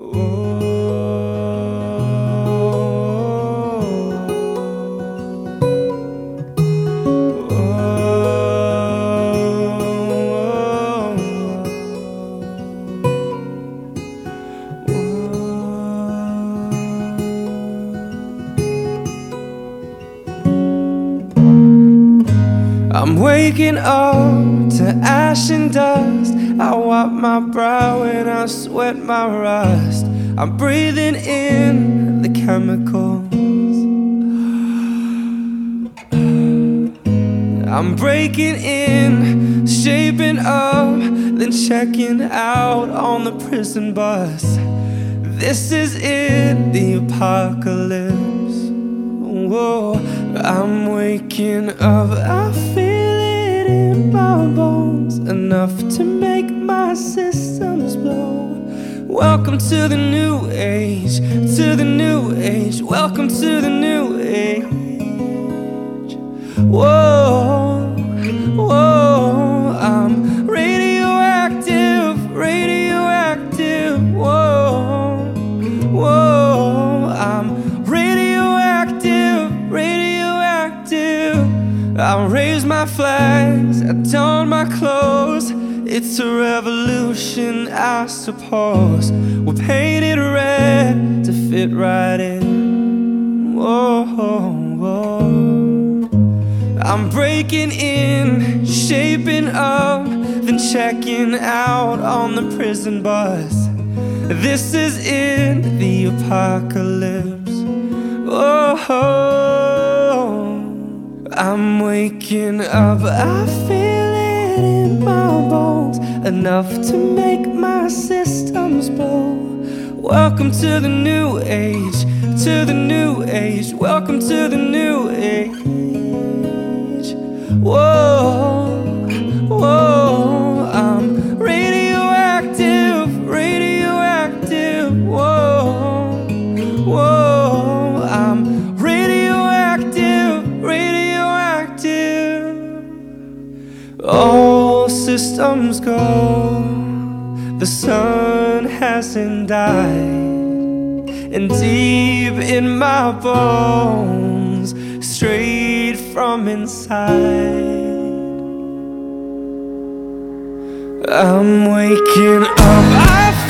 I'm waking up to ash and dust. Wipe my brow and I sweat my rust. I'm breathing in the chemicals. I'm breaking in, shaping up, then checking out on the prison bus. This is it, the apocalypse. Whoa, I'm waking up. I feel my bones, enough to make my systems blow. Welcome to the new age, to the new age. Welcome to the new age. Whoa, I raise my flags, I don my clothes. It's a revolution, I suppose. We're painted red to fit right in. Whoa, whoa. I'm breaking in, shaping up, then checking out on the prison bus. This is in the apocalypse. Oh, I'm waking up, I feel it in my bones, enough to make my systems blow. Welcome to the new age, to the new age. Welcome to the new age. Whoa, All systems go, the sun hasn't died. And deep in my bones, straight from inside. I'm waking up. I